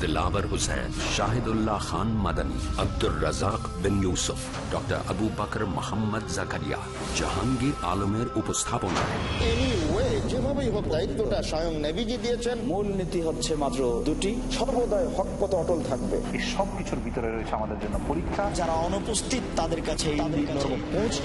Dilawar Hussain Shahidullah Khan Madani Abdur Razzak bin Yusuf doctor Abu Bakr Mohammad Zakaria Jahangir আলমের উপস্থাপনা Anyway, যেভাবেই হোক দায়িত্বটা স্বয়ং নেভিজি দিয়েছেন মূল নীতি হচ্ছে মাত্র দুটি। সর্বদাই হক পথ অটল থাকবে। এই সব কিছুর ভিতরে রয়েছে আমাদের জন্য পরীক্ষা। যারা অনুপস্থিত তাদের কাছে পৌঁছে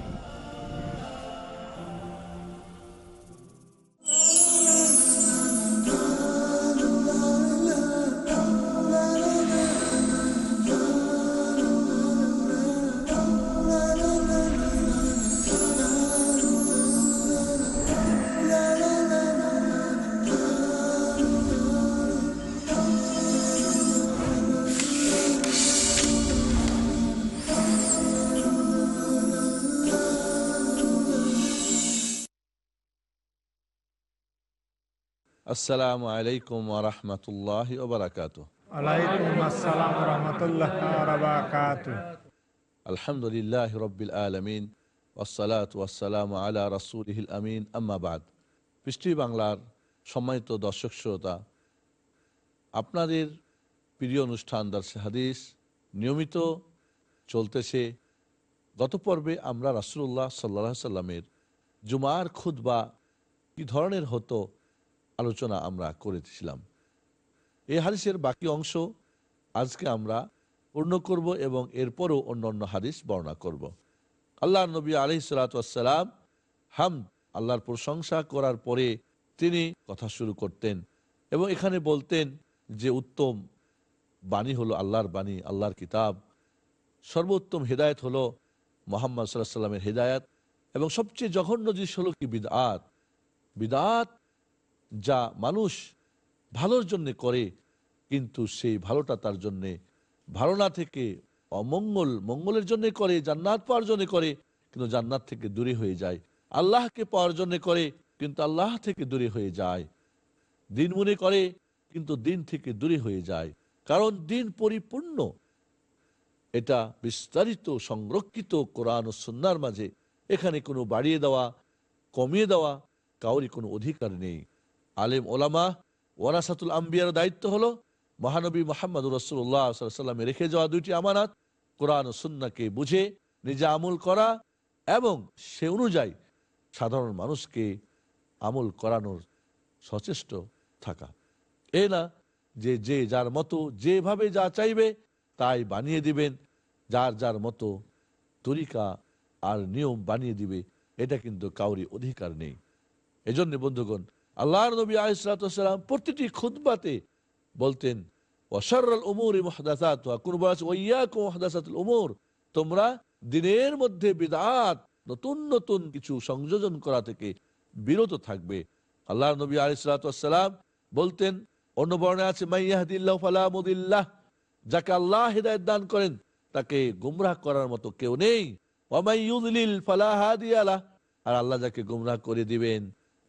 আসসালামু আলাইকুম ওরহমতুল্লাহ ওবরাকাত ওয়ালাইকুম আসসালাম রহমতুল্লাহ বারাকাত আলহামদুলিল্লাহ রব্বিল আলমিন আলা রসুলহিল আমিন আম্মাবাদ পৃষ্টি বাংলার সম্মানিত দর্শক শ্রোতা আপনাদের প্রিয় অনুষ্ঠান দর্শে হাদিস নিয়মিত চলতেছে। গত পর্বে আমরা রাসুল্লাহ সাল্লাহ সাল্লামের জুমার খুদ্া কি ধরনের হতো আলোচনা আমরা করেছিলাম। এই হাদিসের বাকি অংশ আজকে আমরা পূর্ণ করব এবং এরপরও অন্য অন্য হাদিস বর্ণনা করব। আল্লাহ নবী আলি সালাতাম হাম আল্লাহর প্রশংসা করার পরে তিনি কথা শুরু করতেন এবং এখানে বলতেন যে উত্তম বাণী হলো আল্লাহর বাণী, আল্লাহর কিতাব। সর্বোত্তম হেদায়ত হলো মোহাম্মদ সাল্লাহ সাল্লামের হেদায়ত এবং সবচেয়ে জঘন্য জিনিস হলো কি? বিদাত বিদাত যা মানুষ ভালোর জন্য করে, কিন্তু সেই ভালোটা তার জন্যে ভালো না থেকে অমঙ্গল, মঙ্গলের জন্য করে, জান্নাত পাওয়ার জন্য করে, কিন্তু জান্নাত থেকে দূরে হয়ে যায়। আল্লাহকে পাওয়ার জন্য করে, কিন্তু আল্লাহ থেকে দূরে হয়ে যায়। দিন মনে করে, কিন্তু দিন থেকে দূরে হয়ে যায়। কারণ দিন পরিপূর্ণ। এটা বিস্তারিত, সংরক্ষিত কোরআন ও সন্ন্যার মাঝে এখানে কোনো বাড়িয়ে দেওয়া, কমিয়ে দেওয়া কাউরি কোনো অধিকার নেই। আলেম ওলামা, ওয়ারাসাতুল আম্বিয়ার দায়িত্ব হলো মহানবী মোহাম্মদ রসুল্লাহ সাল্লামে রেখে যাওয়া দুইটি আমানাত, কোরআন ও সুন্নাকে বুঝে, নিজে আমল করা এবং সে অনুযায়ী সাধারণ মানুষকে আমল করানোর সচেষ্ট থাকা। এ না যে যে যার মতো যেভাবে যা চাইবে তাই বানিয়ে দিবেন, যার যার মতো তরিকা আর নিয়ম বানিয়ে দিবে, এটা কিন্তু কাউরি অধিকার নেই। এজন্য বন্ধুগণ আল্লাহ নবী আলিসালাম প্রতিটি খুদ্বাতে বলতেন ওসর্রাল উমর তোমরা দিনের মধ্যে বিদাত, নতুন নতুন কিছু সংযোজন করা থেকে বিরত থাকবে। আল্লাহ নবী আলিসালাম বলতেন, অন্য বর্ণে আছে মাইয়াহদিল্লাহ যাকে আল্লাহ হৃদায়ত দান করেন, তাকে গুমরাহ করার মতো কেউ নেই। ফালাহাদিয়ালা আর আল্লাহ যাকে গুমরাহ করে দিবেন।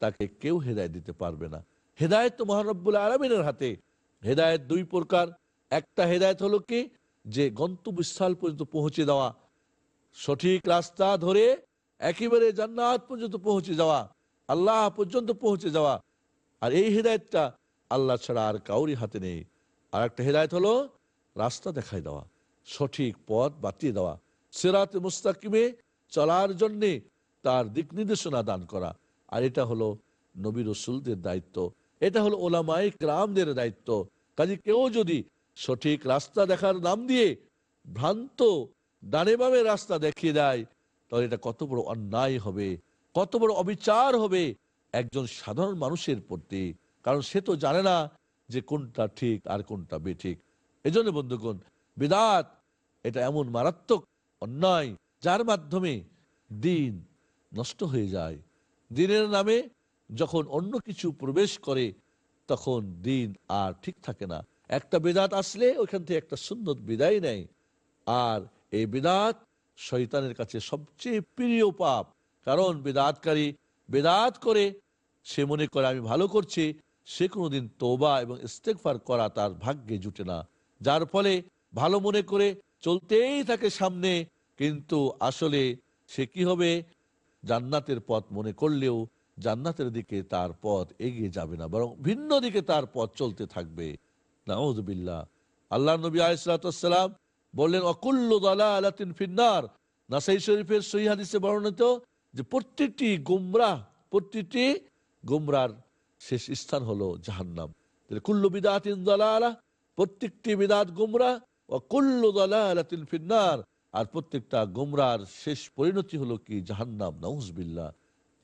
তাকে কেউ হেদায়ত দিতে পারবে না। হেদায়ত তো মহানব্বুল আলমিনের হাতে। হেদায়ত দুই প্রকার। একটা হেদায়ত হলো কি? যে গন্তব্যস্থল পর্যন্ত পৌঁছে দেওয়া। সঠিক রাস্তা ধরে একেবারে জান্নাত পর্যন্ত পৌঁছে যাওয়া। আল্লাহ পর্যন্ত পৌঁছে যাওয়া। আর এই হেদায়তটা আল্লাহ ছাড়া আর কাউরি হাতে নেই। আর একটা হেদায়ত হলো রাস্তা দেখাই দেওয়া। সঠিক পথ বাতিয়ে দেওয়া। সেরাতে মুস্তাকিমে চলার জন্যে তার দিক নির্দেশনা দান করা। আর এটা হলো নবী রসুলদের দায়িত্ব। এটা হলো ওলামাই গ্রামদের দায়িত্ব। কাজে কেউ যদি সঠিক রাস্তা দেখার নাম দিয়ে ভ্রান্ত, ডানে বামে রাস্তা দেখিয়ে দেয়, তাহলে এটা কত বড় অন্যায় হবে, কত বড় অবিচার হবে একজন সাধারণ মানুষের প্রতি। কারণ সে তো জানে না যে কোনটা ঠিক আর কোনটা বেঠিক। এজন্য বন্ধুগণ, বিদাত এটা এমন মারাত্মক অন্যায় যার মাধ্যমে দিন নষ্ট হয়ে যায়। দিনের নামে যখন অন্য কিছু প্রবেশ করে, তখন দিন আর ঠিক থাকে না। একটা বেদাত আসলে ওইখান থেকে একটা সুন্দর বিদায় নেয়। আর এই বেদাত শয়তানের কাছে সবচেয়ে প্রিয় পাপ। কারণ বেদাতকারী বেদাত করে, সে মনে করে, আমি ভালো করছি। সে কোনোদিন তোবা এবং ইস্তেকফার করা তার ভাগ্যে জুটে না। যার ফলে ভালো মনে করে চলতেই থাকে সামনে। কিন্তু আসলে সে কি হবে? জান্নাতের পথ মনে করলেও জান্নাতের দিকে তার পথ এগিয়ে যাবে না, বরং ভিন্ন দিকে তার পথ চলতে থাকবে। নাউজবিল্লাহ। আল্লাহ নবী আলাইসালাম বললেন, অকুল্ল দালা আলাতিন ফিন্নার। নাসাই শরীফের সহি বর্ণিত যে প্রত্যেকটি গুমরাহ, প্রত্যেকটি গুমরার শেষ স্থান হলো জাহান্নাম। কুল্লু বিদাতিন দালালা প্রত্যেকটি বিদাত গুমরা ও কুল্লু দালালাতিন ফিন্নার। আর প্রত্যেকটা গুমরার শেষ পরিণতি হলো কি? জাহান্নাম, নাউজবিল্লাহ।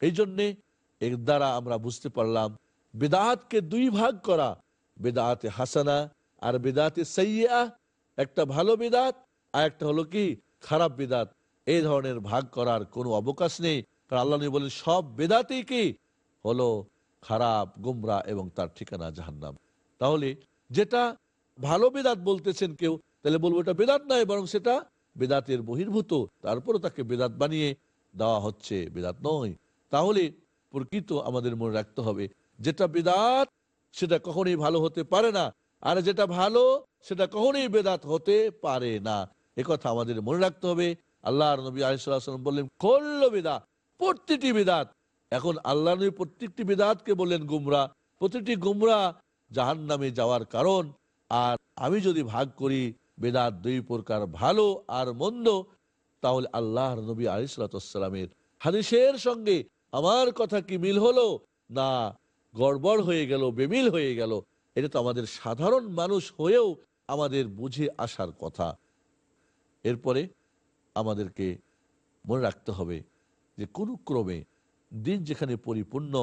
এই জন্যে এর দ্বারা আমরা বুঝতে পারলাম বেদাতকে দুই ভাগ করা বেদাতে হাসানা আর বেদাতে সাইয়া একটা ভালো বেদাত আর একটা হলো কি? খারাপ বেদাত। এই ধরনের ভাগ করার কোনো অবকাশ নেই। কারণ আল্লাহ নবী বলেন, সব বেদাতেই কি? হলো খারাপ, গুমরা এবং তার ঠিকানা জাহান্নাম। তাহলে যেটা ভালো বেদাত বলতেছেন কেউ, তাহলে বলব এটা বেদাত নয়, বরং সেটা বেদাতের বহির্ভূত তারপরে তাকে বেদাত বানিয়ে দেওয়া হচ্ছে। বেদাত নয়। তাহলে প্রকৃত আমাদের মনে রাখতে হবে, যেটা বেদাত, সেটা কখনোই ভালো হতে পারে না। আর যেটা ভালো, সেটা কখনোই বেদাত হতে পারে না। কথা আমাদের মনে রাখতে হবে। আল্লাহ নবী আলিসাল্লাম বললেন কল্ল বেদাত, প্রতিটি বেদাত। এখন আল্লাহ নবী প্রত্যেকটি বেদাতকে বললেন গুমরা। প্রতিটি গুমরা জাহান নামে যাওয়ার কারণ। আর আমি যদি ভাগ করি বেদাত দুই প্রকার, ভালো আর মন্দ। তাহলে আল্লাহ নবী আলিসাল্লামের হাদিসের সঙ্গে আমার কথা কি মিল হলো? না, গড়বড় হয়ে গেল, বেমিল হয়ে গেল। এটা তো আমাদের সাধারণ মানুষ হয়েও আমাদের বুঝে আসার কথা। এরপরে আমাদেরকে মনে রাখতে হবে যে কোনো ক্রমে দিন যেখানে পরিপূর্ণ,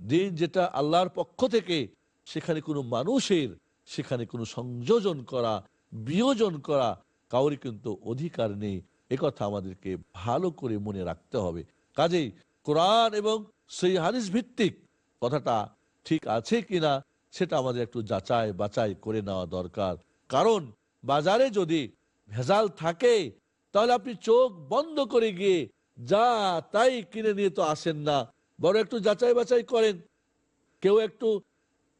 দিন যেটা আল্লাহর পক্ষ থেকে, সেখানে কোনো মানুষের, সেখানে কোনো সংযোজন করা বিয়োজন করা কাউরি কিন্তু অধিকার নেই। কথা আমাদেরকে ভালো করে মনে রাখতে হবে। কাজেই কোরআন এবং সেই হাদিস ভিত্তিক কথাটা ঠিক আছে কিনা সেটা আমাদের একটু যাচাই বাছাই করে নেওয়া দরকার। কারণ বাজারে যদি ভেজাল থাকে, তাহলে আপনি চোখ বন্ধ করে গিয়ে যা তাই কিনে নিয়ে তো আসেন না বড় একটু যাচাই বাছাই করেন। কেউ একটু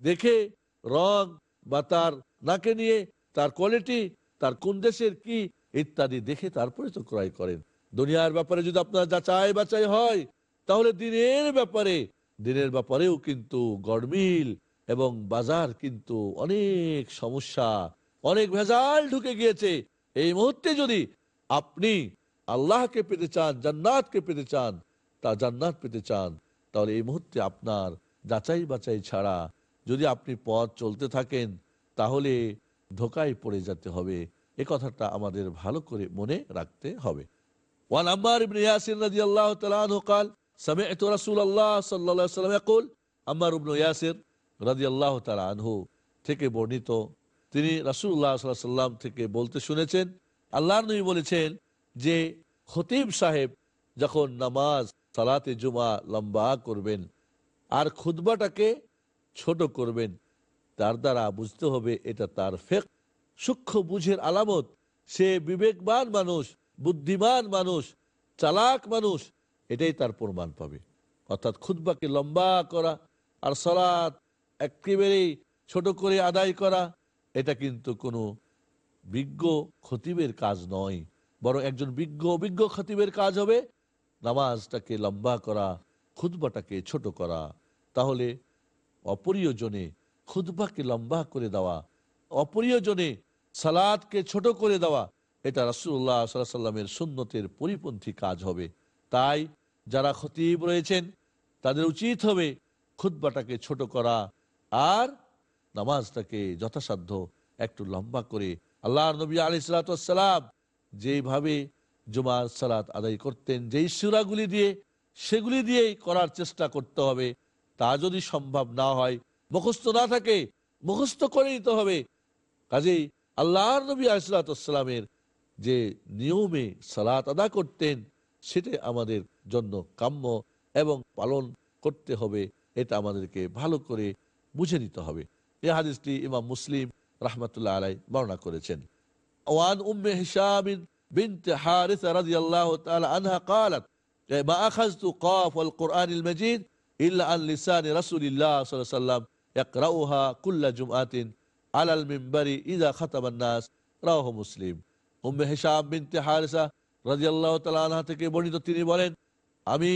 দেখে রং বা তার নাকে নিয়ে তার কোয়ালিটি তার কোন দেশের কি, ইত্যাদি দেখে তারপরে তো ক্রয় করেন। দুনিয়ার ব্যাপারে যদি আপনার যাচাই বাছাই হয়, তাহলে দিনের ব্যাপারে, দিনের ব্যাপারেও কিন্তু গড়মিল এবং বাজার কিন্তু অনেক সমস্যা, অনেক ভেজাল ঢুকে গিয়েছে। এই মুহূর্তে যদি আপনি আল্লাহকে পেতে চান, জান্নাতকে পেতে চান, তা জান্নাত পেতে চান, তাহলে এই মুহূর্তে আপনার যাচাই বাছাই ছাড়া যদি আপনি পথ চলতে থাকেন, তাহলে ধোকায় পড়ে যেতে হবে এ কথাটা আমাদের ভালো করে মনে রাখতে হবে ওয়ান আম্মার ইবনে ইয়াসির রাদিয়াল্লাহু তাআলা আনহু قال سمعت رسول الله صلى الله عليه وسلم يقول আম্মার ইবনে ইয়াসির রাদিয়াল্লাহু তাআলা আনহু থেকে বর্ণিত তিনি রাসূলুল্লাহ সাল্লাল্লাহু আলাইহি সাল্লাম থেকে বলতে শুনেছেন আল্লাহর নবী বলেছেন যে খতিব সাহেব যখন নামাজ সালাতে জুমা লম্বা করবেন আর খুতবাটাকে ছোট করবেন তার দ্বারা বুঝতে হবে এটা তার ফেক। সূক্ষ্ম বুঝের আলামত, সে বিবেকবান মানুষ, বুদ্ধিমান মানুষ, চালাক মানুষ, এটাই তার প্রমাণ পাবে। অর্থাৎ খুতবাকে লম্বা করা আর সলাৎ একেবারেই ছোট করে আদায় করা, এটা কিন্তু কোনো বিজ্ঞ খতিবের কাজ নয়। বরং একজন বিজ্ঞ অভিজ্ঞ খতিবের কাজ হবে নামাজটাকে লম্বা করা, খুতবাটাকে ছোট করা। তাহলে অপরিয়জনে খুতবাকে লম্বা করে দেওয়া, অপরিয়জনে সালাদকে ছোট করে দেওয়া, এটা রাসুল্লাহ সাল্লাহ সাল্লামের সুন্নতের পরিপন্থী কাজ হবে। তাই যারা খতিব রয়েছেন, তাদের উচিত হবে খুতবাটাকে ছোট করা আর নামাজটাকে যথাসাধ্য একটু লম্বা করে। আল্লাহ নবী আলি সালাতাম যেভাবে জুমার সালাত আদায় করতেন, যেই সুরাগুলি দিয়ে, সেগুলি দিয়েই করার চেষ্টা করতে হবে। তা যদি সম্ভব না হয় মুখস্থ না থাকে মুখস্থ করে নিতে হবে কাজেই আল্লাহর নবী আলিসালামের যে নিয়মে সালাত আদা করতেন সেটাই আমাদের জন্য কাম্য এবং পালন করতে হবে এটা আমাদেরকে ভালো করে বুঝে নিতে হবে এই হাদিসটি ইমাম মুসলিম রাহমাতুল্লাহ আলাই বর্ণনা করেছেন ওয়ান উম্মে হিসামিন বিনতে হারিসা রাদিয়াল্লাহু তাআলা আনহা قالت ما أخذت قاف والقرآن المجيد إلا عن لسان رسول الله صلى الله عليه وسلم একরাউহা কুল্লা জুমআতিন আলাল মিম্বারি ইজা খাতাবান্নাস মুসলিম। উম্মে হেসাব বিনতে থেকে বর্ণিত তিনি বলেন, আমি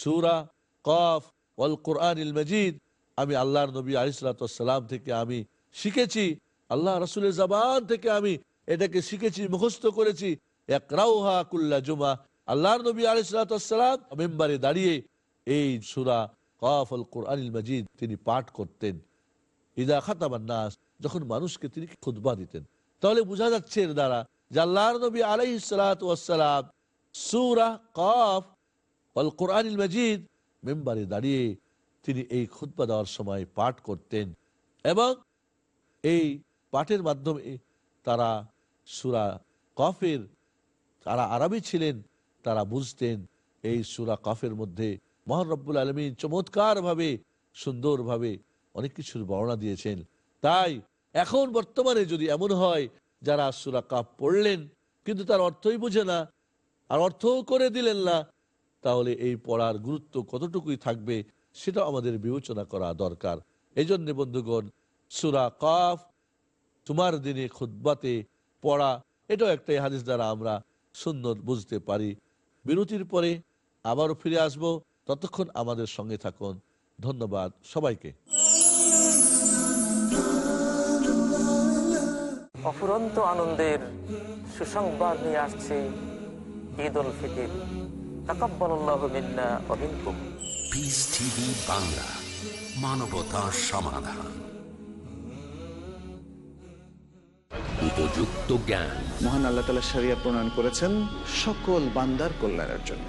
সুরা কফ ওয়াল কোরআন ইল মজিদ। আমি আল্লাহর নবী আলিসাল্লাম থেকে আমি শিখেছি। আল্লাহ রসুলের জবান থেকে আমি এটাকে শিখেছি, মুখস্থ করেছি। একরাউহা কুল্লা জুমা আল্লাহর নবী আলিসাল্লাম মেম্বারে দাঁড়িয়ে এই সুরা কফ আল কোরআনিল মজিদ, তিনি পাঠ করতেন। ইদা খাতাবান নাস যখন মানুষকে তিনি খুতবা দিতেন। তাহলে বোঝা যাচ্ছে এর দ্বারা যে আল্লাহর নবী আলাই সালাম সুরা কফ অল কোরআনিল মজিদ মেম্বারে দাঁড়িয়ে তিনি এই খুতবা দেওয়ার সময় পাঠ করতেন এবং এই পাঠের মাধ্যমে তারা সুরা কফের, তারা আরবি ছিলেন, তারা বুঝতেন এই সুরা কফের মধ্যে মহান রব্বুল আলমিন চমৎকারভাবে, সুন্দরভাবে অনেক কিছুর বর্ণনা দিয়েছেন। তাই এখন বর্তমানে যদি এমন হয়, যারা সুরা কাপ পড়লেন, কিন্তু তার অর্থই বুঝে না, আর অর্থও করে দিলেন না, তাহলে এই পড়ার গুরুত্ব কতটুকুই থাকবে সেটা আমাদের বিবেচনা করা দরকার। এই জন্য বন্ধুগণ, সুরা কাফ তোমার দিনে খুদ্বাতে পড়া, এটাও একটা হাদিস দ্বারা আমরা সুন্দর বুঝতে পারি। বিরতির পরে আবারও ফিরে আসব। ততক্ষণ আমাদের সঙ্গে থাকুন। ধন্যবাদ সবাইকে। অফুরন্ত আনন্দের সুসংবাদ নিয়ে আসছে ঈদ উল ফিতির। তাকাব্বালাল্লাহু মিন্না ওয়া মিনকুম। টিভি বাংলা মানবতার সমাধান। উপযুক্ত জ্ঞান। মহান আল্লাহ তালা সারিয়া প্রণয়ন করেছেন সকল বান্দার কল্যাণের জন্য।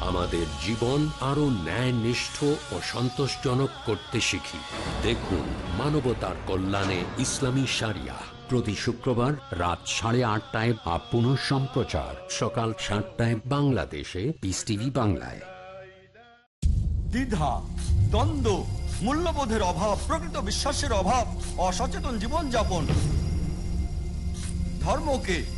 আমাদের জীবন আরও ন্যায় নিষ্ঠ ও সন্তোষজনক করতে শিখি। দেখুন মানবতার কল্যাণে ইসলামী সারিয়া। প্রতি শুক্রবার রাত সাড়ে আটটায় বা পুনঃ সম্প্রচার। সকাল সাতটায় বাংলাদেশে। পিস টিভি বাংলায়। দ্বিধা, দ্বন্দ্ব, মূল্যবোধের অভাব, প্রকৃত বিশ্বাসের অভাব, অসচেতন জীবনযাপন। ধর্মকে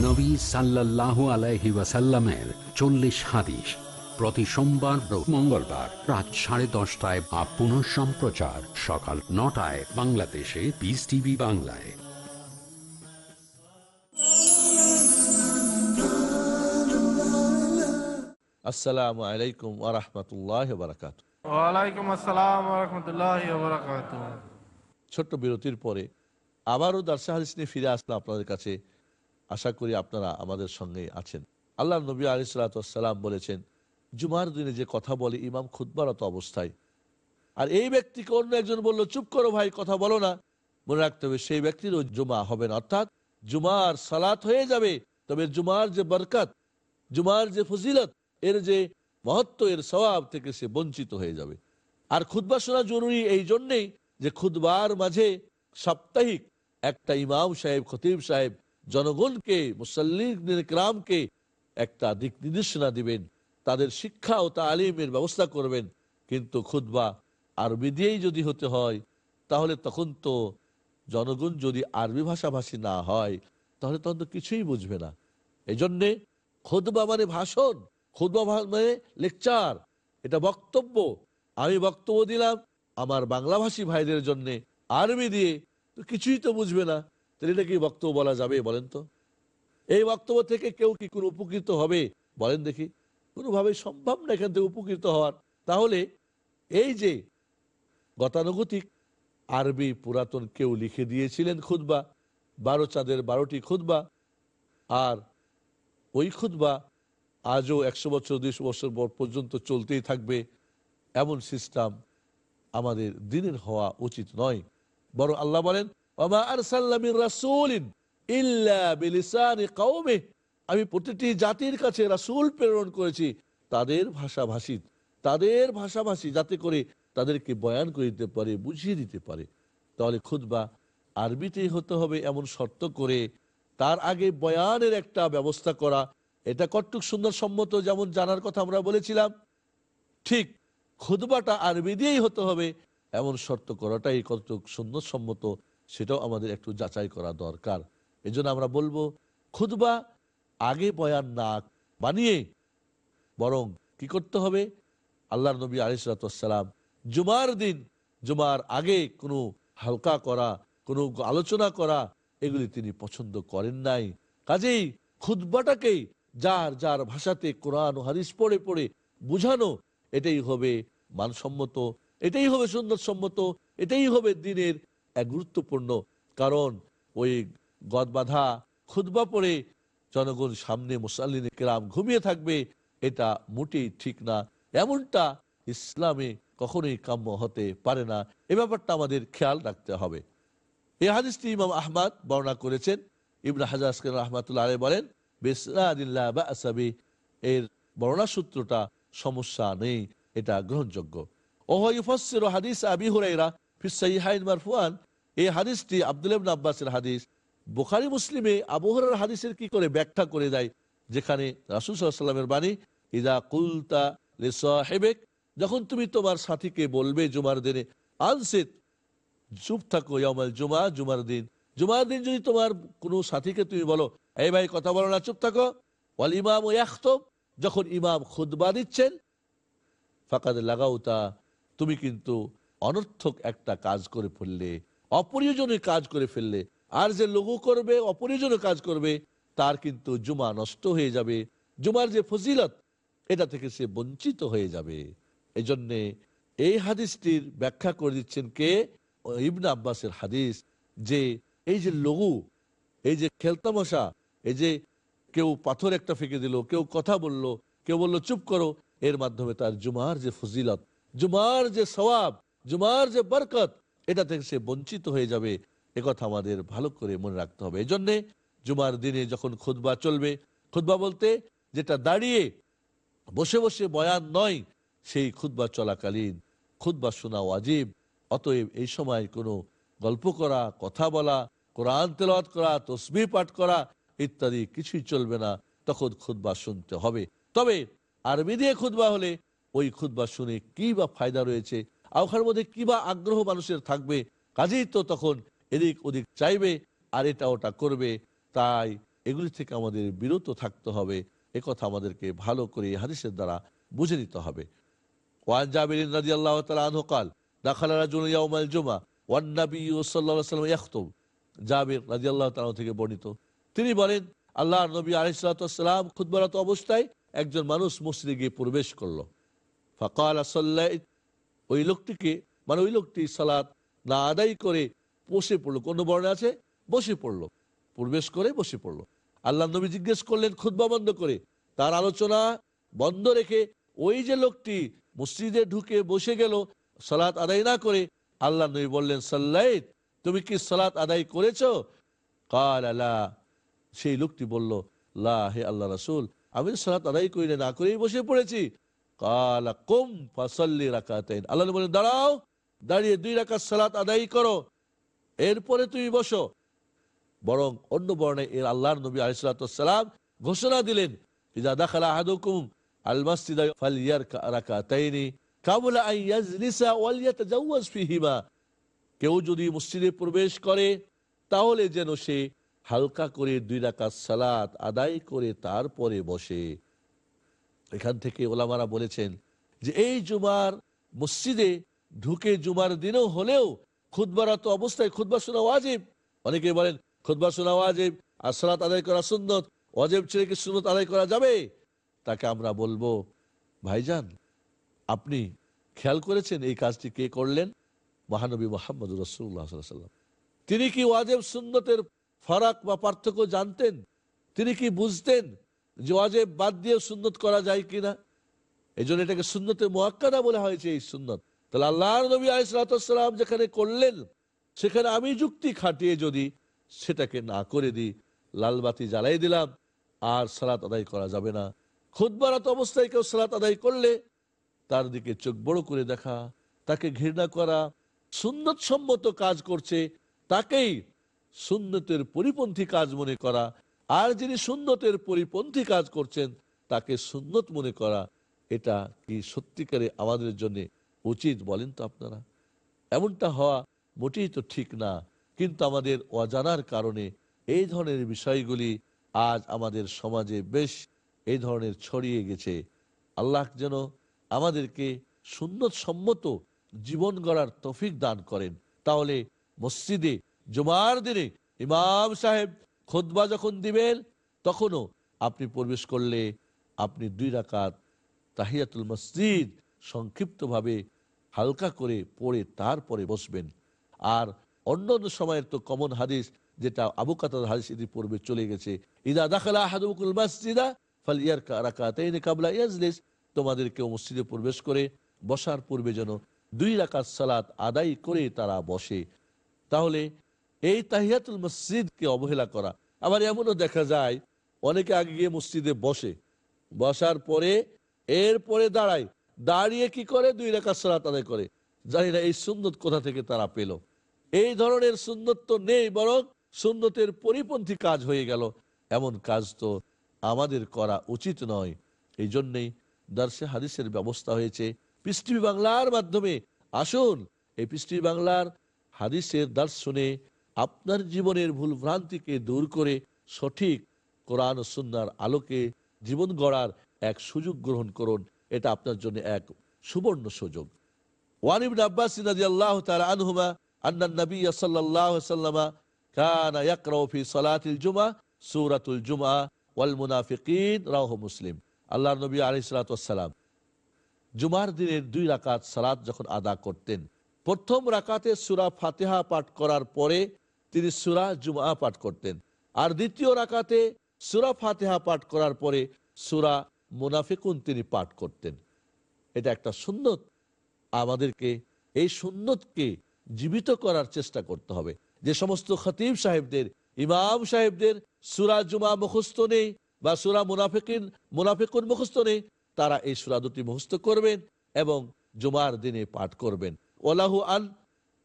নবী সাল্লাল্লাহু আলাইহি ওয়াসাল্লামের চল্লিশ হাদিস প্রতি সোমবার মঙ্গলবার রাত সাড়ে দশটায় বা পুনঃ সম্প্রচার সকাল নটায় বাংলাদেশে পিস টিভি বাংলায়। আসসালামু আলাইকুম আরহামতুল্লাহ বারাকাত ওয়ালাইকুম আসসালাম রহমতুল্লাহ ছোট্ট বিরতির পরে আবারও দার্সা হাদিস নিয়ে ফিরে আসলাম আপনাদের কাছে। আশা করি আপনারা আমাদের সঙ্গে আছেন। আল্লাহ নবী আলিসাল্লাম বলেছেন, জুমার দিনে যে কথা বলে ইমাম খুদ্বারত অবস্থায়। আর এই ব্যক্তিকে অন্য একজন বলল, চুপ করো ভাই, কথা বলো না। মনে রাখতে হবে, সেই ব্যক্তিরও জুমা হবে না। অর্থাৎ জুমার সালাত হয়ে যাবে, তবে জুমার যে বরকত, জুমার যে ফজিলত, এর যে মহত্ব, এর স্বভাব থেকে সে বঞ্চিত হয়ে যাবে। আর খুদ্া শোনা জরুরি এই জন্যেই যে খুদবার মাঝে সাপ্তাহিক একটা ইমাম সাহেব, খতিব সাহেব জনগণকে মুসল্লিদের গ্রামকে একটা দিক নির্দেশনা দিবেন। তাদের শিক্ষা ও তালিমের ব্যবস্থা করবেন। কিন্তু খুদবা আরবি দিয়েই যদি হতে হয়, তাহলে তখন তো জনগণ যদি আরবি ভাষাভাষী না হয়, তাহলে তখন তো কিছুই বুঝবে না। এই জন্যে খুদবা মানে ভাষণ খুদবা মানে লেকচার, এটা বক্তব্য। আমি বক্তব্য দিলাম আমার বাংলাভাষী ভাইদের জন্য। আরবি দিয়ে তো কিছুই তো বুঝবে না। তাহলে এটা কি বক্তব্য বলা যাবে বলেন তো? এই বক্তব্য থেকে কেউ কি কোনো উপকৃত হবে? বলেন দেখি। কোনোভাবেই সম্ভব না এখান থেকে উপকৃত হওয়ার। তাহলে এই যে গতানুগতিক আরবি পুরাতন কেউ লিখে দিয়েছিলেন খুদবা বারো চাঁদের বারোটি খুদবা আর ওই খুদবা আজও একশো বছর, দুইশো বছর পর পর্যন্ত চলতেই থাকবে। এমন সিস্টেম আমাদের দিনের হওয়া উচিত নয়। বরং আল্লাহ বলেন "ওমা আরসালনা মির রাসূলিন ইল্লা বিলিসানি আমি প্রতিটি জাতির কাছে রাসূল প্রেরণ করেছি, তাদের ভাষাভাষী তাদের ভাষাভাষী যাতে করে তাদেরকে বয়ান করে দিতে পারে, বুঝিয়ে দিতে পারে। তাহলে খুদবা আরবিতেই হতে হবে এমন শর্ত করে তার আগে বয়ানের একটা ব্যবস্থা করা। এটা কটুক সুন্দর সম্মত, যেমন জানার কথা আমরা বলেছিলাম। ঠিক খুদবাটা আরবি দিয়েই হতে হবে, এমন শর্ত করাটাই কতটুক সুন্দর সম্মত। সেটাও আমাদের একটু যাচাই করা দরকার। এই আমরা বলব খুদবা আগে বয়ান না বানিয়ে বরং কি করতে হবে? আল্লাহ নবী আলিসালাম জুমার দিন, জুমার আগে কোনো হালকা করা, কোনো আলোচনা করা, এগুলি তিনি পছন্দ করেন নাই। কাজেই খুদবাটাকেই যার যার ভাষাতে কোরআন হারিস পড়ে পড়ে বুঝানো, এটাই হবে মানসম্মত, এটাই হবে সুন্দর সম্মত এটাই হবে দিনের গুরুত্বপূর্ণ কারণ ওই গদ বাঁধা খুদবা পড়ে জনগণ সামনে মুসাল্লিন কেরাম ঘুমিয়ে থাকবে, এটা মোটেই ঠিক না। এমনটা ইসলামে কখনোই কাম্য হতে পারে না। এ ব্যাপারটা আমাদের খেয়াল রাখতে হবে। এই হাদিসটি ইমাম আহমাদ বর্ণনা করেছেন। ইবনা হাজার রহমাতুল্লাহ আলাই বলেন বেসরাদিল্লাহ বা। আসাবি এর বর্ণনা সূত্রটা সমস্যা নেই, এটা গ্রহণযোগ্য। ওহ ইফসির হাদিস আবি হুরাইরা ফিসাইহাইন মারফুয়ান। এই হাদিসটি আব্দুল ইবনে আব্বাসের হাদিস। বুখারি, মুসলিমে আবহরার হাদিসের কি করে ব্যাখ্যা করে দেয়? যেখানে রাসুল বাণী, ইদা কুলতা হেবেক যখন তুমি তোমার সাথীকে বলবে জুমার দিনে, আনসিত, চুপ থাকো ইয়ামাল জুমা, জুমার দিন। জুমার দিন যদি তোমার কোনো সাথীকে তুমি বলো, এই ভাই, কথা বলো না, চুপ থাকো। ওয়াল ইমাম ইয়াখতব, যখন ইমাম খুদবা দিচ্ছেন, ফাঁকাদ লাগাউতা তুমি কিন্তু অনর্থক একটা কাজ করে ফেললে, অপ্রয়োজনীয় কাজ করে ফেললে, আর যে লঘু করবে, অপ্রয়োজনীয় কাজ করবে, তার কিন্তু জুমা নষ্ট হয়ে যাবে। জুমার যে ফজিলত, এটা থেকে সে বঞ্চিত হয়ে যাবে। এই জন্যে এই হাদিসটির ব্যাখ্যা করে দিচ্ছেন কে? ইবনা আব্বাসের হাদিস যে এই যে লঘু, এই যে খেলতামশা, এই যে কেউ পাথর একটা ফেঁকে দিল, কেউ কথা বলল, কেউ বলল, চুপ করো। এর মাধ্যমে তার জুমার যে ফজিলত, জুমার যে সওয়াব জুমার যে বরকত, এটা থেকে সে বঞ্চিত হয়ে যাবে। একথা আমাদের ভালো করে মনে রাখতে হবে। এই জন্যে জুমার দিনে যখন খুদবা চলবে খুদবা বলতে যেটা দাঁড়িয়ে বসে বসে বয়ান নয়, সেই খুদবা চলাকালীন খুদবা শোনা ওয়াজিব। অতএব এই সময় কোনো গল্প করা, কথা বলা, কোরআন তেলাওয়াত করা তসবি পাঠ করা ইত্যাদি কিছুই চলবে না। তখন খুদবা শুনতে হবে। তবে আরবি দিয়ে খুদবা হলে ওই খুদবা শুনে কি বা ফায়দা রয়েছে আর ওখানের মধ্যে কি বা আগ্রহ মানুষের থাকবে কাজেই তো তখন এদিক ওদিক চাইবে আর এটা ওটা করবে তাই এগুলি থেকে আমাদের বিরত থাকতে হবে কথা আমাদেরকে ভালো করে এই হাদিসের দ্বারা বুঝে নিতে হবে ওয়ান জাবিরিন রাদিয়াল্লাহু তাআলা আনহু قال دخل رجل يوم الجمعه والنبي صلى الله عليه وسلم يخطب জাবির রাদিয়াল্লাহু তাআলা থেকে বর্ণিত তিনি বলেন আল্লাহর নবী আলাইহিস সালাম খুতবারত অবস্থায় একজন মানুষ মসজিদে গিয়ে প্রবেশ করলো ফাকাল সাল্লাইত ওই লোকটিকে মানে ওই লোকটি সালাদ না আদায় করে বসে পড়ল। কোন বর্ণে আছে? বসে পড়ল। প্রবেশ করে বসে পড়ল। আল্লাহ নবী জিজ্ঞেস করলেন খুদ্া বন্ধ করে? তার আলোচনা বন্ধ রেখে ওই যে লোকটি মসজিদে ঢুকে বসে গেল, সালাত আদায় না করে, আল্লাহ নবী বললেন, সাল্লাইত, তুমি কি সালাত আদায় করেছ? কাল আল্লাহ সেই লোকটি বলল, লা, হে আল্লাহ রাসুল, আমি সালাত আদায় করি না করেই বসে পড়েছি। ফাসাল্লি আল্লাহ দাঁড়াও, দাঁড়িয়ে দুই রাকাত সালাত আদায় করো, এরপরে তুমি বসো। বরং অন্য বর্ণে এর আল্লাহর নবী আলিসাল্লাম ঘোষণা দিলেন কেউ যদি মসজিদে প্রবেশ করে, তাহলে যেন সে হালকা করে দুই রাকাত সালাত আদায় করে তারপরে বসে। এখান থেকে ওলামারা বলেছেন যে এই জুমার মসজিদে ঢুকে জুমার দিনও হলেও খুদবারত অবস্থায় খুদবা শোনা ওয়াজিব। অনেকে বলেন খুদবা শোনা ওয়াজিব আর সালাত আদায় করা সুন্নত, ওয়াজিব ছেড়ে কি সুন্নত আদায় করা যাবে? তাকে আমরা বলব, ভাইজান, আপনি খেয়াল করেছেন এই কাজটি কে করলেন? মহানবী মোহাম্মদ রসুল্লাহ তিনি কি ওয়াজেব, সুন্নতের ফারাক বা পার্থক্য জানতেন? তিনি কি বুঝতেন? ওয়াজেব বাদ দিয়ে সুন্নত করা যায় কিনা? এই জন্য এটাকে সুন্নতে মোয়াক্কাদা বলা হয়েছে এই সুন্নত। তাহলে আল্লাহর নবী আলাইসালাম যেখানে করলেন, সেখানে আমি যুক্তি খাটিয়ে যদি সেটাকে না করে দিই, লালবাতি জ্বালাই দিলাম, আর সালাত আদায় করা যাবে না। খুদবারাত অবস্থায় কেউ সালাত আদায় করলে তার দিকে চোখ বড় করে দেখা, তাকে ঘৃণা করা সুন্নত সম্মত কাজ করছে, তাকেই সুন্নতের পরিপন্থী কাজ মনে করা আর যিনি সুন্নতের পরিপন্থী কাজ করছেন, তাকে সুন্নত মনে করা, এটা কি সত্যিকারে আমাদের জন্য উচিত বলেন তো আপনারা? এমনটা হওয়া মোটেই তো ঠিক না। কিন্তু আমাদের অজানার কারণে এই ধরনের বিষয়গুলি আজ আমাদের সমাজে বেশ এই ধরনের ছড়িয়ে গেছে। আল্লাহ যেন আমাদেরকে সুন্নত সম্মত জীবন গড়ার তফিক দান করেন। তাহলে মসজিদে জুমার দিনে ইমাম সাহেব খোদবা যখন দিবেন, তখনও আপনি প্রবেশ করলে আপনি দুই রাকাত তাহিয়াতুল মসজিদ সংক্ষিপ্তভাবে হালকা করে পড়ে তারপরে বসবেন। আর অন্য অন্য সময়ের তো কমন হাদিস, যেটা আবু কাতার হাদিস ইতি পূর্বে চলে গেছে, ইদা দাখালা আহাদুকুল মসজিদা ফাল ইয়ার কাবলা ইয়াজলিস। তোমাদের কেউ মসজিদে প্রবেশ করে বসার পূর্বে যেন দুই রাকাত সালাত আদায় করে তারা বসে। তাহলে এই তাহিয়াতুল মসজিদকে অবহেলা করা। আবার এমনও দেখা যায়, অনেকে আগে গিয়ে মসজিদে বসে। বসার পরে, এরপরে দাঁড়ায়। দাঁড়িয়ে কি করে? দুই রেখা সালাত আদায় করে। জানি না এই সুন্দর কোথা থেকে তারা পেল। এই ধরনের সুন্দর তো নেই, বরং সুন্নতের পরিপন্থী কাজ হয়ে গেল। এমন কাজ তো আমাদের করা উচিত নয়। এই জন্যেই দার্সে হাদিসের ব্যবস্থা হয়েছে। পৃষ্টি বাংলার মাধ্যমে। আসুন, এই পৃষ্টি বাংলার হাদিসের দার্স শুনে আপনার জীবনের ভুল ভ্রান্তিকে দূর করে সঠিক কোরআন সুন্নার আলোকে জীবন গড়ার এক সুযোগ গ্রহণ করুন। এটা আপনার জন্য এক সুবর্ণ সুযোগ। ওয়ানিব আব্বাস রাদিয়াল্লাহু তাআলা আনহুমা আন্না নবী সাল্লাল্লাহু আলাইহি সাল্লামা কানা ইয়াকরাউ ফি সালাতিল জুমআ, সূরাতুল জুমআ, ওয়াল মুনাফিকিন, রাওয়াহু মুসলিম। আল্লাহর নবী আলাইহিস সালাতু জুমার দিনের দুই রাকাত সালাত যখন আদা করতেন, প্রথম রাকাতে সুরা ফাতেহা পাঠ করার পরে তিনি সুরা জুমা পাঠ করতেন। আর দ্বিতীয় রাকাতে সুরা ফাতেহা পাঠ করার পরে সুরা মুনাফিকুন তিনি পাঠ করতেন। এটা একটা সুন্নত। আমাদেরকে এই সুন্নতকে জীবিত করার চেষ্টা করতে হবে। যে সমস্ত খতিব সাহেবদের, ইমাম সাহেবদের সুরা জুমা মুখস্থ নেই বা সুরা মুনাফিকিন, মুনাফিকুন মুখস্থ নেই, তারা এই সুরা দুটি মুখস্থ করবেন এবং জুমার দিনে পাঠ করবেন। ওলাহু আন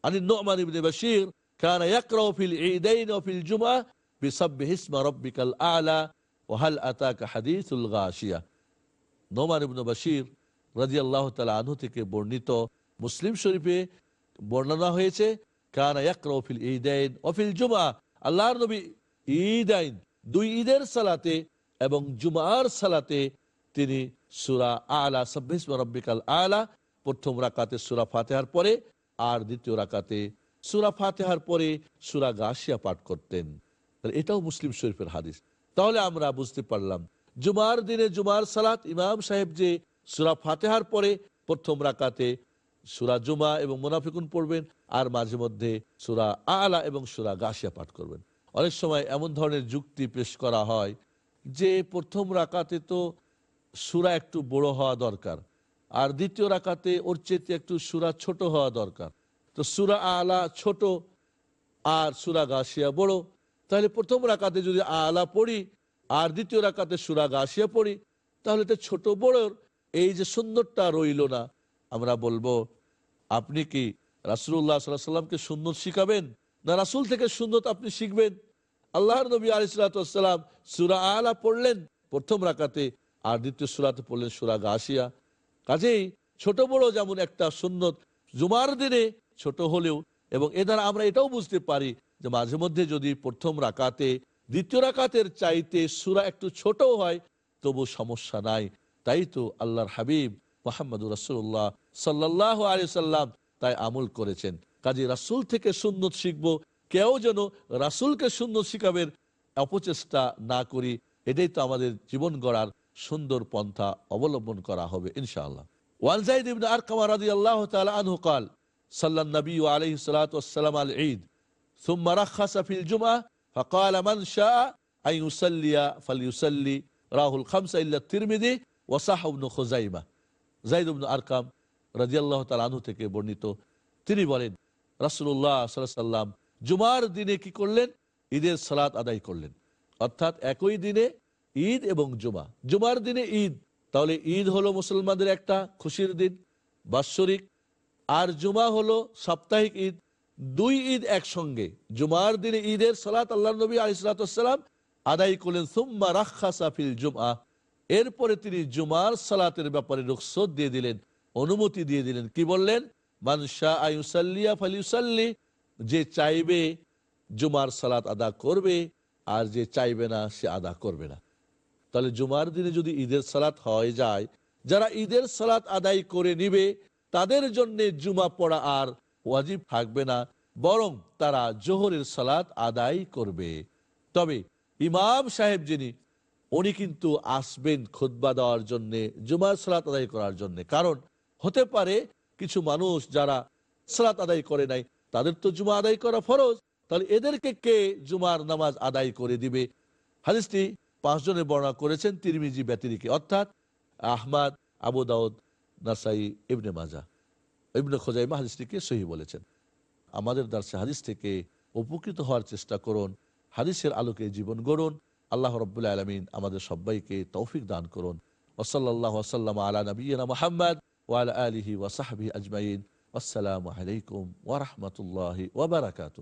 আনি নোমান ইবনে ফিল ঈদাইন ওয়া ফিল জুমআ বিসাব্বিহি ইসমা রাব্বিকাল আ'লা ওয়া হাল আতাকা হাদিসুল গাশিয়া। নোমান ইবনে বাশির রাদিয়াল্লাহু তাআলা আনহু থেকে বর্ণিত মুসলিম শরীফে বর্ণনা হয়েছে, কানা ইয়াকরাউ ফিল ঈদাইন ওয়া ফিল জুমআ, আল্লাহর নবী ঈদাইন, দুই ঈদের সালাতে এবং জুমার সালাতে তিনি সুরা আলা সাব্বিস রব্বিকাল আলা, প্রথম রাকাতে সুরা ফাতেহার পরে আর দ্বিতীয় রাকাতে সুরা ফাতেহার পরে সুরা গাছিয়া পাঠ করতেন। তাহলে এটাও মুসলিম শরীফের হাদিস। তাহলে আমরা বুঝতে পারলাম, জুমার দিনে জুমার সালাত ইমাম সাহেব যে সুরা ফাতেহার পরে প্রথম রাকাতে সুরা জুমা এবং মুনাফিকুন পড়বেন, আর মাঝে মধ্যে সুরা আলা এবং সুরা গাছিয়া পাঠ করবেন। অনেক সময় এমন ধরনের যুক্তি পেশ করা হয় যে প্রথম রাকাতে তো সুরা একটু বড় হওয়া দরকার, আর দ্বিতীয় রাকাতে ওর চেয়ে একটু সুরা ছোট হওয়া দরকার। তো সুরা আলা ছোট আর সুরা গাছিয়া বড়। তাহলে প্রথম রাকাতে যদি আলা পড়ি আর দ্বিতীয় রাকাতে সুরা গাছিয়া পড়ি, তাহলে তো ছোট বড়র এই যে সুন্দরটা রইল না। আমরা বলব, আপনি কি রাসুল্লাহ সাল্লাহ সাল্লামকে সুন্দর শিখাবেন? না রাসুল থেকে সুন্দর আপনি শিখবেন? আল্লাহর নবী আলিসাল্লাম সুরা আলা পড়লেন প্রথম রাকাতে আর দ্বিতীয় সুরাতে পড়লেন সুরা গাছিয়া কাজেই ছোট বড় যেমন একটা সুন্নত, জুমার দিনে ছোট হলেও এবং এ দ্বারা আমরা এটাও বুঝতে পারি যে মাঝে মধ্যে যদি প্রথম রাকাতে দ্বিতীয় রাকাতের চাইতে সুরা একটু ছোট হয় তবু সমস্যা নাই তাই তো আল্লাহর হাবিব মোহাম্মদ রাসুল্লাহ সাল্লাহ আলি সাল্লাম তাই আমল করেছেন কাজে রাসুল থেকে সুন্নত শিখবো কেউ যেন রাসুলকে সুন্দর শিখাবের অপচেষ্টা না করি এটাই তো আমাদের জীবন গড়ার সুন্দর পন্থা অবলম্বন করা হবে ইনশাআল্লাহ ওয়ান জাইদ ইবনে আরকাম রাদিয়াল্লাহু তাআলা আনহু قال صلى النبي عليه الصلاه والسلام على العيد ثم رخص في الجمعه فقال من شاء ان يصلي فليصلي রাহ الخمسه الا الترمذي وصح ابن خزيمه জাইদ ইবনে আরকাম রাদিয়াল্লাহু তাআলা আনহু থেকে বর্ণিত তিনি বলেন রাসূলুল্লাহ সাল্লাল্লাহু আলাইহি সাল্লাম জুমার দিনে কি করলেন ঈদের সালাত আদায় করলেন অর্থাৎ একই দিনে ঈদ এবং জুমা জুমার দিনে ঈদ তাহলে ঈদ হলো মুসলমানদের একটা খুশির দিন বাৎসরিক আর জুমা হলো সাপ্তাহিক ঈদ। দুই ঈদ একসঙ্গে। জুমার দিনে ঈদের সালাত আল্লাহ নবী আলিসাল্লাম আদায় করলেন, সুম্মা রাখা সাফিল জুমা এরপরে তিনি জুমার সালাতের ব্যাপারে রুখসত দিয়ে দিলেন, অনুমতি দিয়ে দিলেন। কি বললেন? মানসা আয়ুসাল্লিয়া ফালিউসাল্লি, যে চাইবে জুমার সালাত আদা করবে, আর যে চাইবে না সে আদা করবে না। তাহলে জুমার দিনে যদি ঈদের সালাত হয়ে যায়, যারা ঈদের সালাত আদায় করে নিবে তাদের জন্য জুমা পড়া আর ওয়াজিব থাকবে না, বরং তারা জোহরের সালাত আদায় করবে। তবে ইমাম সাহেব যিনি, উনি কিন্তু আসবেন খুদ্া দেওয়ার জন্য, জুমার সালাত আদায় করার জন্য। কারণ হতে পারে কিছু মানুষ যারা সালাত আদায় করে নাই, তাদের তো জুমা আদায় করা ফরজ। তাহলে এদেরকে কে জুমার নামাজ আদায় করে দিবে? হাদিসটি পাঁচজনে বর্ণনা করেছেন তিরমিজি ব্যতিরিকে। অর্থাৎ আহমাদ, আবু দাউদ নাসাই ইবনে মাজা। ইবনে খোজাইমা হাদিসটিকে সহি বলেছেন। আমাদের দার্সে হাদিস থেকে উপকৃত হওয়ার চেষ্টা করুন, হাদিসের আলোকে জীবন গড়ুন, আল্লাহ রব্বুল্লা আলমিন আমাদের সবাইকে তৌফিক দান করুন। ওসল্লাহ ওসাল্লাম আলা নবীনা মোহাম্মদ ওয়াল আলিহি ওয়াসাহাবি আজমাইন। আসসালামু আলাইকুম ওরহমতুল্লাহ ওবরাকাতু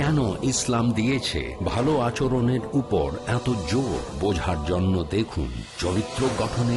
কেন ইসলাম দিয়েছে? ভালো আচরণের উপর এত জোর বোঝার জন্য দেখুন চরিত্র গঠনে